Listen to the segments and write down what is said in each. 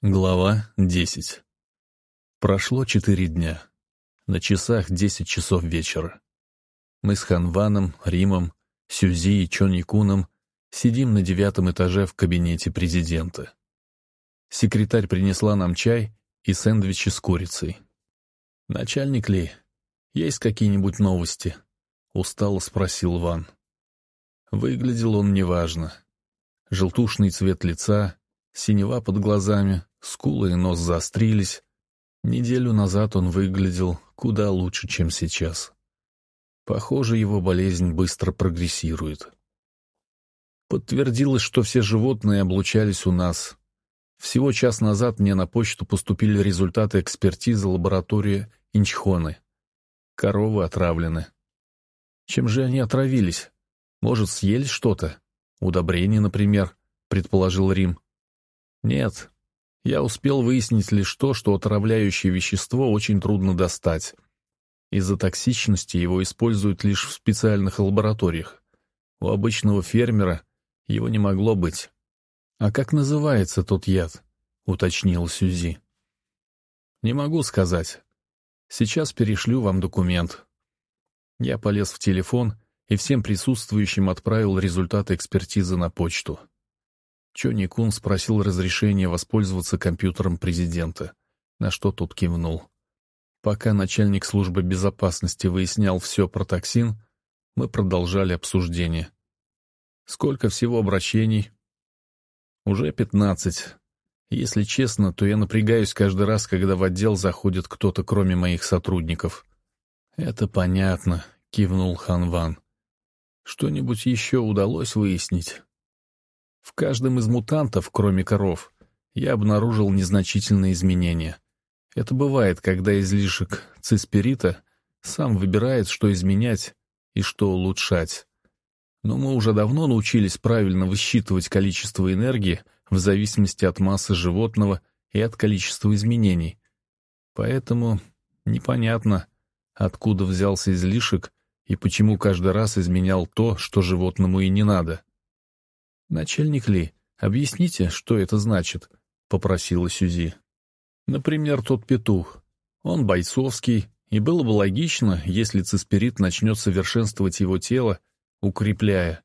Глава десять. Прошло четыре дня. На часах десять часов вечера. Мы с Ханваном, Римом, Сюзи и Чоникуном сидим на девятом этаже в кабинете президента. Секретарь принесла нам чай и сэндвичи с курицей. «Начальник Ли, есть какие-нибудь новости?» — устало спросил Ван. Выглядел он неважно. Желтушный цвет лица, синева под глазами, скулы и нос заострились. Неделю назад он выглядел куда лучше, чем сейчас. Похоже, его болезнь быстро прогрессирует. Подтвердилось, что все животные облучались у нас. Всего час назад мне на почту поступили результаты экспертизы лаборатории Инчхоны. Коровы отравлены. Чем же они отравились? Может, съели что-то? Удобрение, например, предположил Рим. Нет, я успел выяснить лишь то, что отравляющее вещество очень трудно достать. Из-за токсичности его используют лишь в специальных лабораториях. У обычного фермера его не могло быть. «А как называется тот яд?» — уточнил Сюзи. «Не могу сказать. Сейчас перешлю вам документ». Я полез в телефон и всем присутствующим отправил результаты экспертизы на почту. Чони Кун спросил разрешения воспользоваться компьютером президента, на что тот кивнул. Пока начальник службы безопасности выяснял все про токсин, мы продолжали обсуждение. Сколько всего обращений? Уже пятнадцать. Если честно, то я напрягаюсь каждый раз, когда в отдел заходит кто-то, кроме моих сотрудников. Это понятно, кивнул Хан Ван. Что-нибудь еще удалось выяснить? В каждом из мутантов, кроме коров, я обнаружил незначительные изменения. Это бывает, когда излишек циспирита сам выбирает, что изменять и что улучшать. Но мы уже давно научились правильно высчитывать количество энергии в зависимости от массы животного и от количества изменений. Поэтому непонятно, откуда взялся излишек и почему каждый раз изменял то, что животному и не надо. «Начальник Ли, объясните, что это значит?» — попросила Сюзи. «Например, тот петух. Он бойцовский, и было бы логично, если циспирит начнет совершенствовать его тело, укрепляя.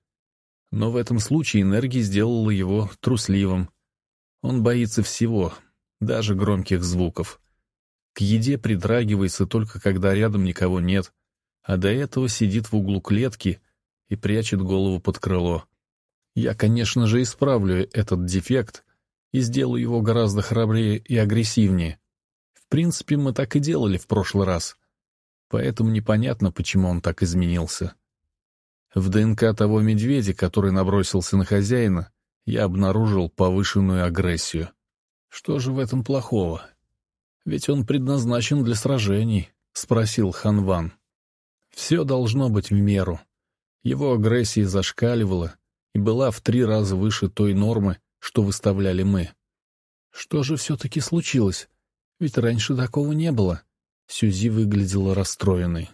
Но в этом случае энергия сделала его трусливым. Он боится всего, даже громких звуков. К еде придрагивается только когда рядом никого нет, а до этого сидит в углу клетки и прячет голову под крыло. Я, конечно же, исправлю этот дефект и сделаю его гораздо храбрее и агрессивнее. В принципе, мы так и делали в прошлый раз. Поэтому непонятно, почему он так изменился. В ДНК того медведя, который набросился на хозяина, я обнаружил повышенную агрессию. Что же в этом плохого? Ведь он предназначен для сражений, — спросил Ханван. Все должно быть в меру. Его агрессия зашкаливала, и была в три раза выше той нормы, что выставляли мы. Что же все-таки случилось? Ведь раньше такого не было. Сюзи выглядела расстроенной.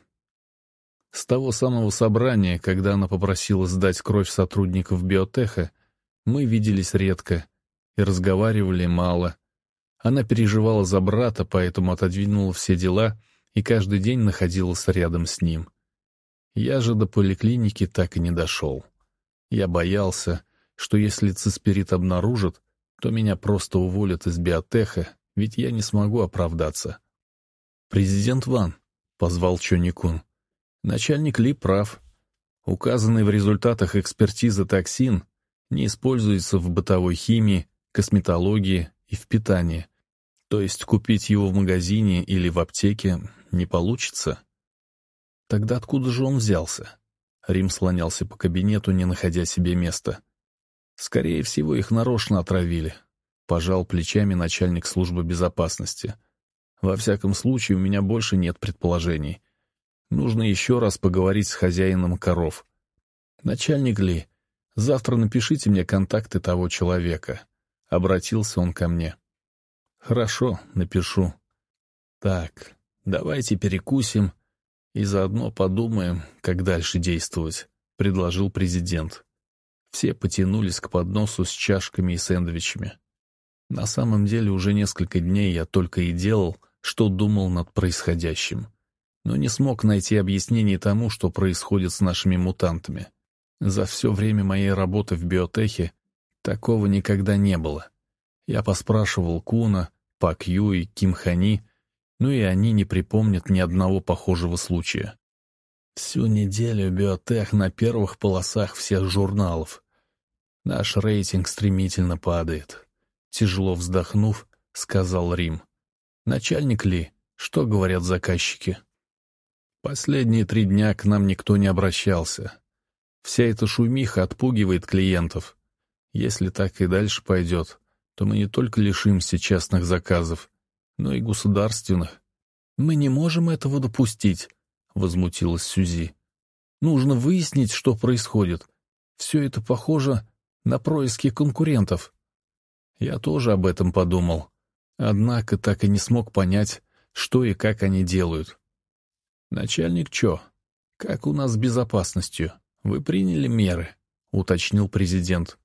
С того самого собрания, когда она попросила сдать кровь сотрудников биотеха, мы виделись редко и разговаривали мало. Она переживала за брата, поэтому отодвинула все дела и каждый день находилась рядом с ним. Я же до поликлиники так и не дошел. Я боялся, что если циспирит обнаружат, то меня просто уволят из биотеха, ведь я не смогу оправдаться. «Президент Ван», — позвал Чоникун. «Начальник Ли прав. Указанный в результатах экспертизы токсин не используется в бытовой химии, косметологии и в питании. То есть купить его в магазине или в аптеке не получится. Тогда откуда же он взялся? Рим слонялся по кабинету, не находя себе места. Скорее всего, их нарочно отравили. Пожал плечами начальник службы безопасности. Во всяком случае, у меня больше нет предположений. Нужно еще раз поговорить с хозяином коров. Начальник Ли, завтра напишите мне контакты того человека. Обратился он ко мне. Хорошо, напишу. Так, давайте перекусим и заодно подумаем, как дальше действовать», — предложил президент. Все потянулись к подносу с чашками и сэндвичами. На самом деле уже несколько дней я только и делал, что думал над происходящим. Но не смог найти объяснений тому, что происходит с нашими мутантами. За все время моей работы в биотехе такого никогда не было. Я поспрашивал Куна, Пак Ю и Ким Хани, но и они не припомнят ни одного похожего случая. Всю неделю биотех на первых полосах всех журналов. Наш рейтинг стремительно падает. Тяжело вздохнув, сказал Рим. «Начальник Ли, что говорят заказчики?» Последние три дня к нам никто не обращался. Вся эта шумиха отпугивает клиентов. Если так и дальше пойдет, то мы не только лишимся частных заказов, но и государственных. «Мы не можем этого допустить», — возмутилась Сюзи. «Нужно выяснить, что происходит. Все это похоже на происки конкурентов». Я тоже об этом подумал. Однако так и не смог понять, что и как они делают. «Начальник Чо, как у нас с безопасностью? Вы приняли меры?» — уточнил президент.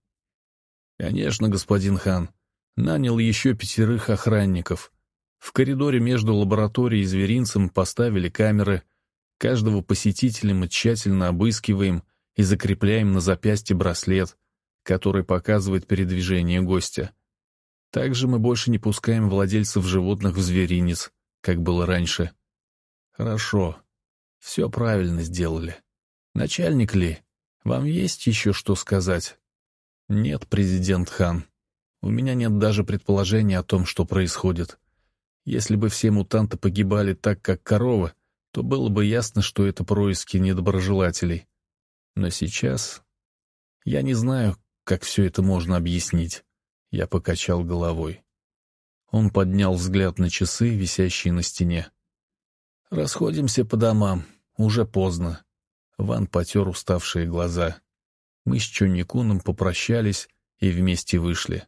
«Конечно, господин Хан. Нанял еще пятерых охранников. В коридоре между лабораторией и зверинцем поставили камеры. Каждого посетителя мы тщательно обыскиваем и закрепляем на запястье браслет, который показывает передвижение гостя. Также мы больше не пускаем владельцев животных в зверинец, как было раньше. Хорошо. Все правильно сделали. Начальник ли, вам есть еще что сказать? Нет, президент Хан. У меня нет даже предположения о том, что происходит. Если бы все мутанты погибали так, как корова, то было бы ясно, что это происки недоброжелателей. Но сейчас я не знаю, как все это можно объяснить. Я покачал головой. Он поднял взгляд на часы, висящие на стене. «Расходимся по домам. Уже поздно». Ван потер уставшие глаза. Мы с Чонникуном попрощались и вместе вышли.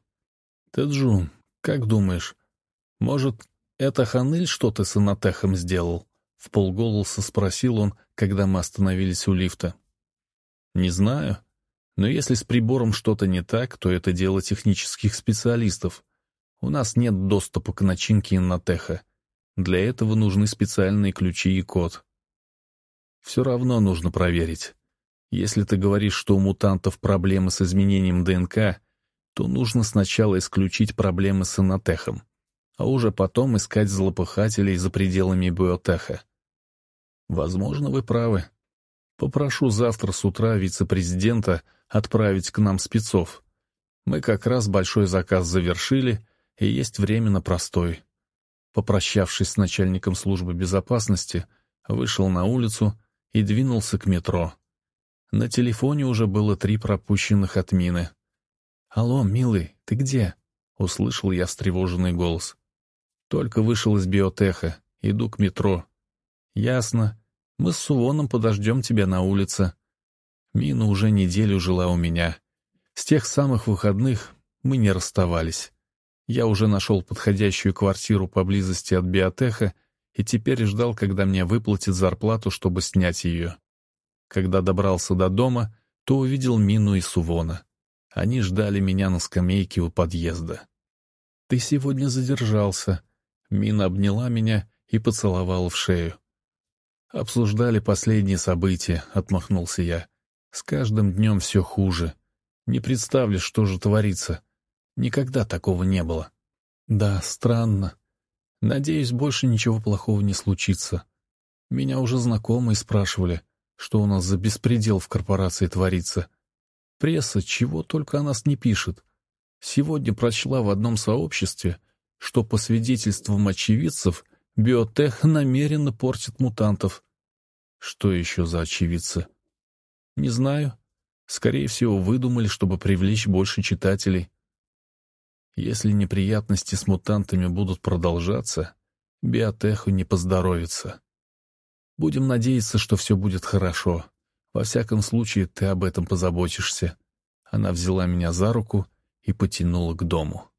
«Тэджун, как думаешь, может, это Ханыль что-то с Анатехом сделал?» В полголоса спросил он, когда мы остановились у лифта. «Не знаю. Но если с прибором что-то не так, то это дело технических специалистов. У нас нет доступа к начинке Иннотеха. Для этого нужны специальные ключи и код. Все равно нужно проверить. Если ты говоришь, что у мутантов проблемы с изменением ДНК, то нужно сначала исключить проблемы с инотехом, а уже потом искать злопыхателей за пределами биотеха. Возможно, вы правы. Попрошу завтра с утра вице-президента отправить к нам спецов. Мы как раз большой заказ завершили, и есть время на простой. Попрощавшись с начальником службы безопасности, вышел на улицу и двинулся к метро. На телефоне уже было три пропущенных от мины. «Алло, милый, ты где?» — услышал я встревоженный голос. «Только вышел из биотеха, иду к метро». «Ясно. Мы с Сувоном подождем тебя на улице. Мина уже неделю жила у меня. С тех самых выходных мы не расставались. Я уже нашел подходящую квартиру поблизости от биотеха и теперь ждал, когда мне выплатят зарплату, чтобы снять ее. Когда добрался до дома, то увидел Мину и Сувона. Они ждали меня на скамейке у подъезда. «Ты сегодня задержался». Мина обняла меня и поцеловала в шею. «Обсуждали последние события», — отмахнулся я. С каждым днем все хуже. Не представлю, что же творится. Никогда такого не было. Да, странно. Надеюсь, больше ничего плохого не случится. Меня уже знакомые спрашивали, что у нас за беспредел в корпорации творится. Пресса чего только о нас не пишет. Сегодня прочла в одном сообществе, что по свидетельствам очевидцев биотех намеренно портит мутантов. Что еще за очевидцы? Не знаю. Скорее всего, выдумали, чтобы привлечь больше читателей. Если неприятности с мутантами будут продолжаться, биотеху не поздоровится. Будем надеяться, что все будет хорошо. Во всяком случае, ты об этом позаботишься. Она взяла меня за руку и потянула к дому.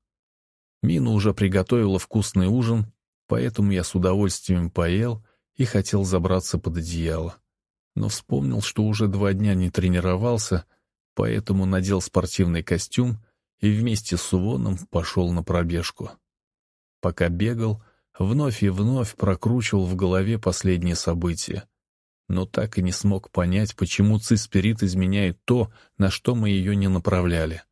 Мина уже приготовила вкусный ужин, поэтому я с удовольствием поел и хотел забраться под одеяло но вспомнил, что уже два дня не тренировался, поэтому надел спортивный костюм и вместе с Увоном пошел на пробежку. Пока бегал, вновь и вновь прокручивал в голове последние события, но так и не смог понять, почему Циспирит изменяет то, на что мы ее не направляли.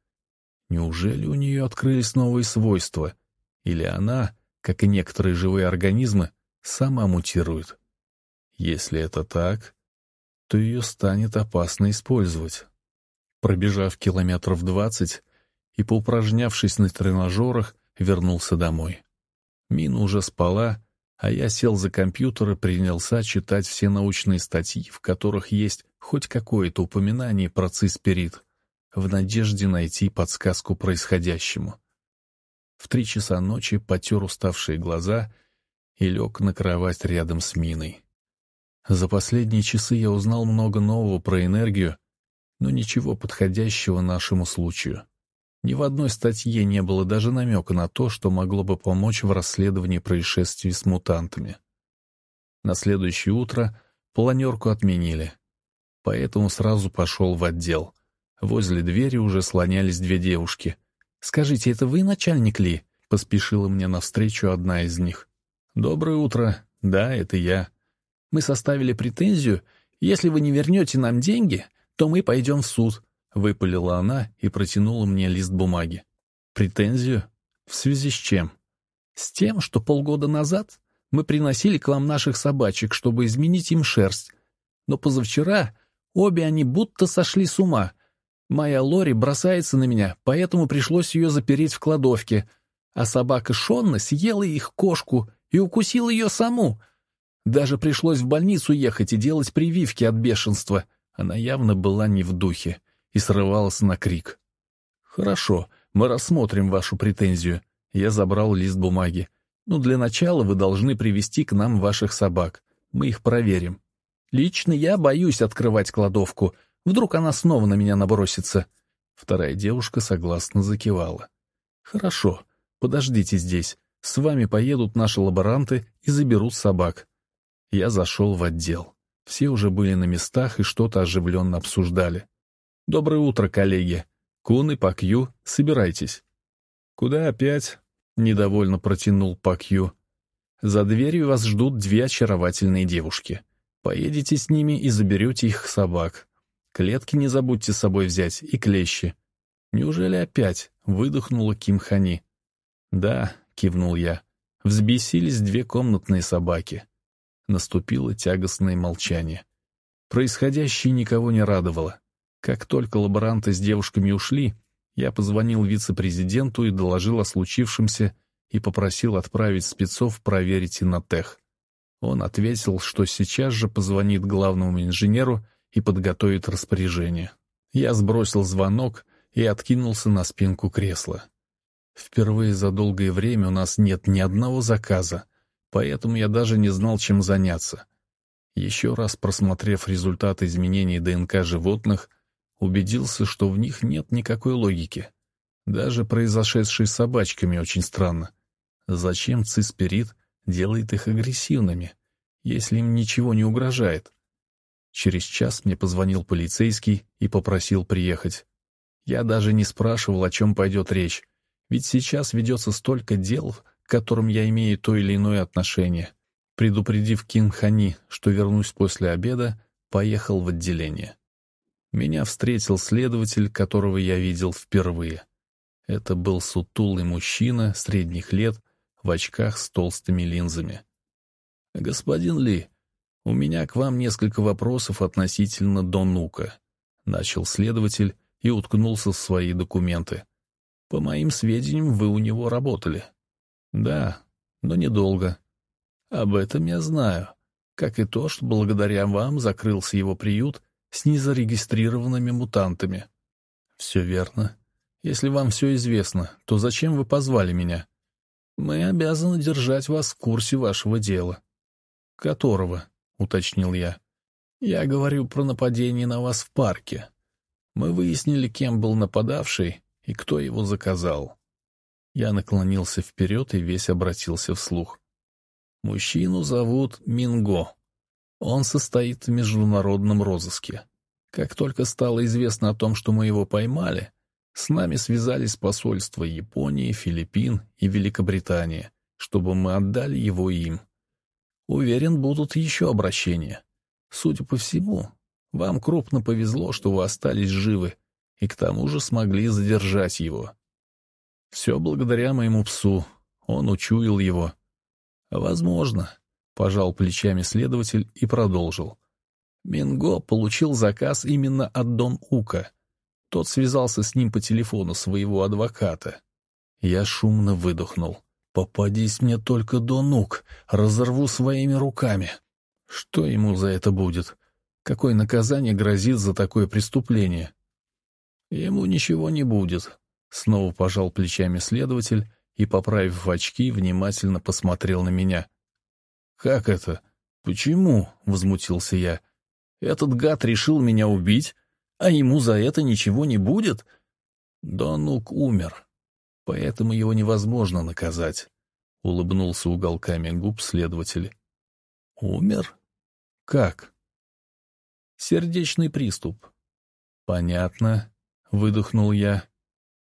Неужели у нее открылись новые свойства? Или она, как и некоторые живые организмы, сама мутирует? Если это так, то ее станет опасно использовать. Пробежав километров двадцать и поупражнявшись на тренажерах, вернулся домой. Мина уже спала, а я сел за компьютер и принялся читать все научные статьи, в которых есть хоть какое-то упоминание про циспирит, в надежде найти подсказку происходящему. В три часа ночи потер уставшие глаза и лег на кровать рядом с Миной. За последние часы я узнал много нового про энергию, но ничего подходящего нашему случаю. Ни в одной статье не было даже намека на то, что могло бы помочь в расследовании происшествий с мутантами. На следующее утро планерку отменили, поэтому сразу пошел в отдел. Возле двери уже слонялись две девушки. «Скажите, это вы начальник Ли?» — поспешила мне навстречу одна из них. «Доброе утро. Да, это я. Мы составили претензию. Если вы не вернете нам деньги, то мы пойдем в суд», — выпалила она и протянула мне лист бумаги. «Претензию? В связи с чем?» «С тем, что полгода назад мы приносили к вам наших собачек, чтобы изменить им шерсть. Но позавчера обе они будто сошли с ума. Моя Лори бросается на меня, поэтому пришлось ее запереть в кладовке. А собака Шонна съела их кошку и укусила ее саму. Даже пришлось в больницу ехать и делать прививки от бешенства. Она явно была не в духе и срывалась на крик. «Хорошо, мы рассмотрим вашу претензию». Я забрал лист бумаги. «Ну, для начала вы должны привести к нам ваших собак. Мы их проверим». «Лично я боюсь открывать кладовку. Вдруг она снова на меня набросится». Вторая девушка согласно закивала. «Хорошо, подождите здесь. С вами поедут наши лаборанты и заберут собак. Я зашел в отдел. Все уже были на местах и что-то оживленно обсуждали. «Доброе утро, коллеги! Кун и Пакью, собирайтесь!» «Куда опять?» — недовольно протянул Пакью. «За дверью вас ждут две очаровательные девушки. Поедете с ними и заберете их собак. Клетки не забудьте с собой взять и клещи». «Неужели опять?» — выдохнула Ким Хани. «Да», — кивнул я. Взбесились две комнатные собаки. Наступило тягостное молчание. Происходящее никого не радовало. Как только лаборанты с девушками ушли, я позвонил вице-президенту и доложил о случившемся и попросил отправить спецов проверить Инотех. Он ответил, что сейчас же позвонит главному инженеру и подготовит распоряжение. Я сбросил звонок и откинулся на спинку кресла. Впервые за долгое время у нас нет ни одного заказа, поэтому я даже не знал, чем заняться. Еще раз просмотрев результаты изменений ДНК животных, убедился, что в них нет никакой логики. Даже произошедшие с собачками очень странно. Зачем циспирит делает их агрессивными, если им ничего не угрожает? Через час мне позвонил полицейский и попросил приехать. Я даже не спрашивал, о чем пойдет речь, ведь сейчас ведется столько дел, к которым я имею то или иное отношение. Предупредив Ким Хани, что вернусь после обеда, поехал в отделение. Меня встретил следователь, которого я видел впервые. Это был сутулый мужчина средних лет в очках с толстыми линзами. «Господин Ли, у меня к вам несколько вопросов относительно Донука», — начал следователь и уткнулся в свои документы. «По моим сведениям, вы у него работали». Да, но недолго. Об этом я знаю, как и то, что благодаря вам закрылся его приют с незарегистрированными мутантами. Все верно. Если вам все известно, то зачем вы позвали меня? Мы обязаны держать вас в курсе вашего дела. Которого, уточнил я. Я говорю про нападение на вас в парке. Мы выяснили, кем был нападавший и кто его заказал. Я наклонился вперед и весь обратился вслух. Мужчину зовут Минго. Он состоит в международном розыске. Как только стало известно о том, что мы его поймали, С нами связались посольства Японии, Филиппин и Великобритании, чтобы мы отдали его им. Уверен, будут еще обращения. Судя по всему, вам крупно повезло, что вы остались живы, и к тому же смогли задержать его. Все благодаря моему псу. Он учуял его. Возможно, — пожал плечами следователь и продолжил. Минго получил заказ именно от Дон Ука. Тот связался с ним по телефону своего адвоката. Я шумно выдохнул. «Попадись мне только Дон Ук, разорву своими руками». Что ему за это будет? Какое наказание грозит за такое преступление? Ему ничего не будет. Снова пожал плечами следователь и, поправив очки, внимательно посмотрел на меня. «Как это? Почему?» — возмутился я. «Этот гад решил меня убить, а ему за это ничего не будет?» «Донук умер, поэтому его невозможно наказать», — улыбнулся уголками губ следователь. «Умер? Как?» «Сердечный приступ». «Понятно», — выдохнул я.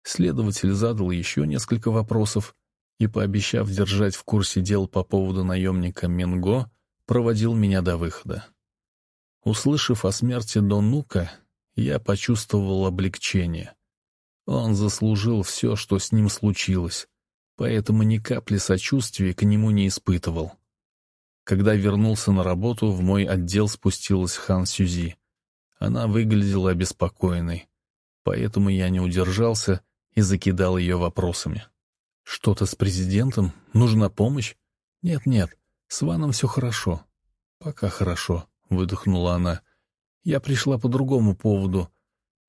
Следователь задал еще несколько вопросов, и, пообещав держать в курсе дел по поводу наемника Минго, проводил меня до выхода. Услышав о смерти Донука, я почувствовал облегчение. Он заслужил все, что с ним случилось, поэтому ни капли сочувствия к нему не испытывал. Когда вернулся на работу, в мой отдел спустилась Хан Сюзи. Она выглядела обеспокоенной, поэтому я не удержался и закидал ее вопросами. Что-то с президентом? Нужна помощь? Нет-нет, с Ваном все хорошо. Пока хорошо, выдохнула она. Я пришла по другому поводу.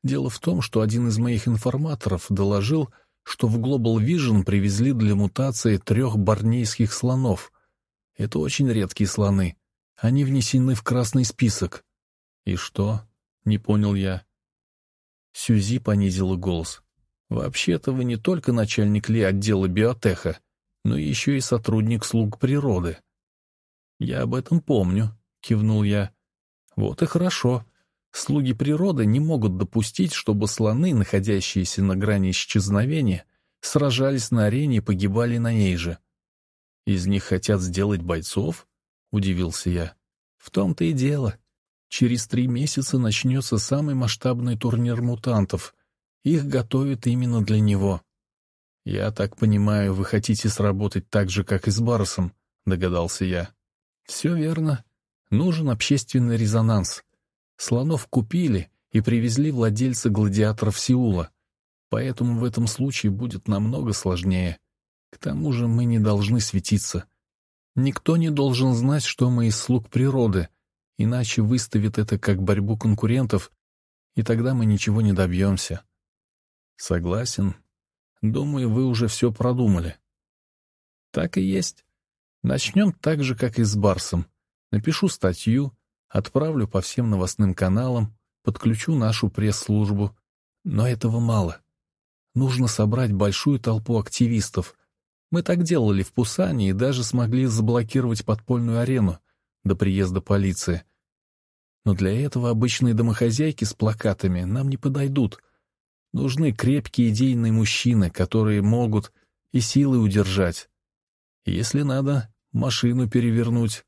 Дело в том, что один из моих информаторов доложил, что в Global Vision привезли для мутации трех борнейских слонов. Это очень редкие слоны. Они внесены в красный список. И что? Не понял я. Сюзи понизила голос. Вообще-то вы не только начальник Ли отдела биотеха, но еще и сотрудник слуг природы. Я об этом помню, кивнул я. Вот и хорошо. Слуги природы не могут допустить, чтобы слоны, находящиеся на грани исчезновения, сражались на арене и погибали на ней же. Из них хотят сделать бойцов? Удивился я. В том-то и дело. Через три месяца начнется самый масштабный турнир мутантов — их готовят именно для него. «Я так понимаю, вы хотите сработать так же, как и с Барсом», — догадался я. «Все верно. Нужен общественный резонанс. Слонов купили и привезли владельцы гладиаторов Сеула, поэтому в этом случае будет намного сложнее. К тому же мы не должны светиться. Никто не должен знать, что мы из слуг природы, иначе выставит это как борьбу конкурентов, и тогда мы ничего не добьемся. Согласен. Думаю, вы уже все продумали. Так и есть. Начнем так же, как и с Барсом. Напишу статью, отправлю по всем новостным каналам, подключу нашу пресс-службу. Но этого мало. Нужно собрать большую толпу активистов. Мы так делали в Пусане и даже смогли заблокировать подпольную арену до приезда полиции. Но для этого обычные домохозяйки с плакатами нам не подойдут — Нужны крепкие идейные мужчины, которые могут и силы удержать. Если надо, машину перевернуть.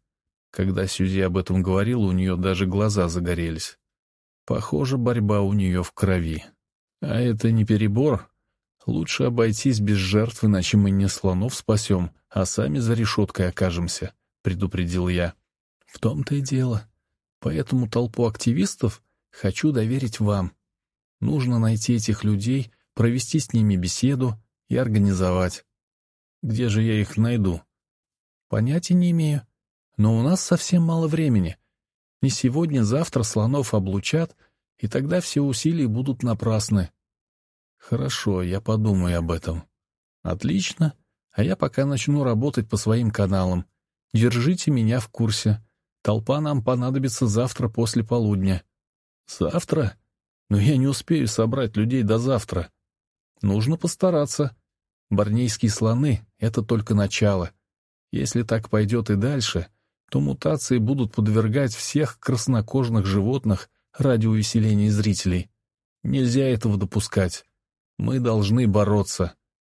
Когда Сюзи об этом говорила, у нее даже глаза загорелись. Похоже, борьба у нее в крови. А это не перебор. Лучше обойтись без жертв, иначе мы не слонов спасем, а сами за решеткой окажемся, — предупредил я. В том-то и дело. Поэтому толпу активистов хочу доверить вам. Нужно найти этих людей, провести с ними беседу и организовать. Где же я их найду? Понятия не имею. Но у нас совсем мало времени. Не сегодня, завтра слонов облучат, и тогда все усилия будут напрасны. Хорошо, я подумаю об этом. Отлично. А я пока начну работать по своим каналам. Держите меня в курсе. Толпа нам понадобится завтра после полудня. Завтра? Но я не успею собрать людей до завтра. Нужно постараться. Борнейские слоны — это только начало. Если так пойдет и дальше, то мутации будут подвергать всех краснокожих животных ради увеселения зрителей. Нельзя этого допускать. Мы должны бороться.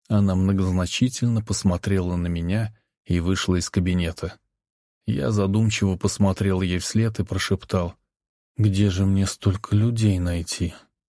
Она многозначительно посмотрела на меня и вышла из кабинета. Я задумчиво посмотрел ей вслед и прошептал. «Где же мне столько людей найти?»